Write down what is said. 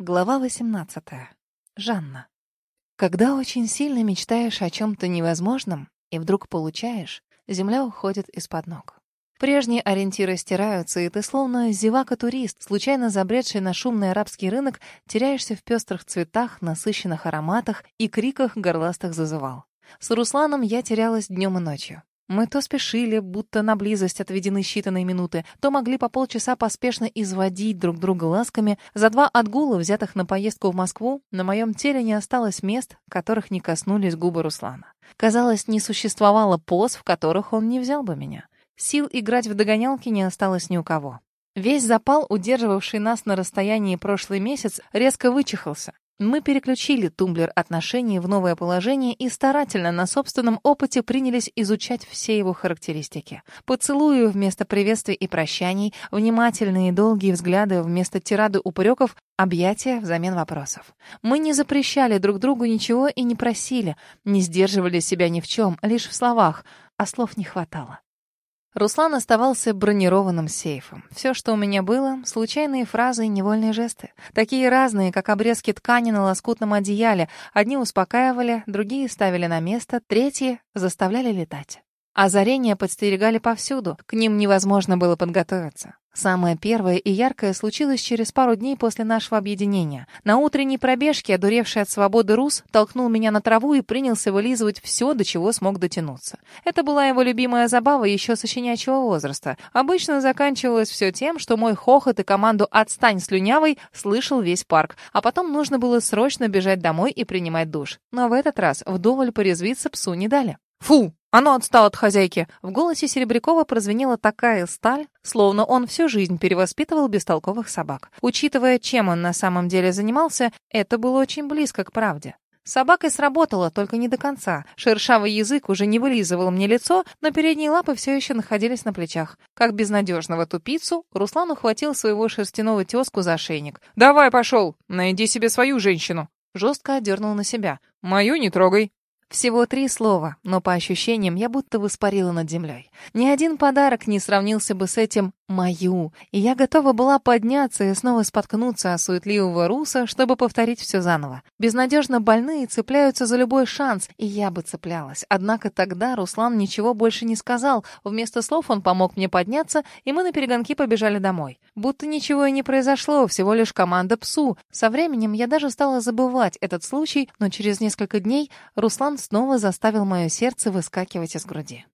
Глава 18. Жанна. Когда очень сильно мечтаешь о чем-то невозможном и вдруг получаешь, земля уходит из-под ног. Прежние ориентиры стираются, и ты словно зевака-турист, случайно забредший на шумный арабский рынок, теряешься в пестрых цветах, насыщенных ароматах и криках горластых зазывал. С Русланом я терялась днем и ночью. Мы то спешили, будто на близость отведены считанные минуты, то могли по полчаса поспешно изводить друг друга ласками. За два отгула, взятых на поездку в Москву, на моем теле не осталось мест, которых не коснулись губы Руслана. Казалось, не существовало поз, в которых он не взял бы меня. Сил играть в догонялки не осталось ни у кого. Весь запал, удерживавший нас на расстоянии прошлый месяц, резко вычихался. Мы переключили тумблер отношений в новое положение и старательно на собственном опыте принялись изучать все его характеристики. Поцелуи вместо приветствий и прощаний, внимательные и долгие взгляды вместо тирады упреков, объятия взамен вопросов. Мы не запрещали друг другу ничего и не просили, не сдерживали себя ни в чем, лишь в словах, а слов не хватало. Руслан оставался бронированным сейфом. Все, что у меня было — случайные фразы и невольные жесты. Такие разные, как обрезки ткани на лоскутном одеяле. Одни успокаивали, другие ставили на место, третьи заставляли летать. Озарения подстерегали повсюду, к ним невозможно было подготовиться. Самое первое и яркое случилось через пару дней после нашего объединения. На утренней пробежке, одуревший от свободы Рус, толкнул меня на траву и принялся вылизывать все, до чего смог дотянуться. Это была его любимая забава еще со щенячьего возраста. Обычно заканчивалось все тем, что мой хохот и команду «Отстань, слюнявый» слышал весь парк, а потом нужно было срочно бежать домой и принимать душ. Но в этот раз вдоволь порезвиться псу не дали. «Фу!» Оно отстало от хозяйки. В голосе Серебрякова прозвенела такая сталь, словно он всю жизнь перевоспитывал бестолковых собак. Учитывая, чем он на самом деле занимался, это было очень близко к правде. Собакой сработало, только не до конца. Шершавый язык уже не вылизывал мне лицо, но передние лапы все еще находились на плечах. Как безнадежного тупицу, Руслан ухватил своего шерстяного тезку за ошейник. «Давай, пошел! Найди себе свою женщину!» Жестко одернул на себя. «Мою не трогай!» Всего три слова, но по ощущениям я будто воспарила над землей. Ни один подарок не сравнился бы с этим «мою», и я готова была подняться и снова споткнуться о суетливого руса, чтобы повторить все заново. Безнадежно больные цепляются за любой шанс, и я бы цеплялась. Однако тогда Руслан ничего больше не сказал. Вместо слов он помог мне подняться, и мы на перегонки побежали домой. Будто ничего и не произошло, всего лишь команда псу. Со временем я даже стала забывать этот случай, но через несколько дней Руслан снова заставил мое сердце выскакивать из груди.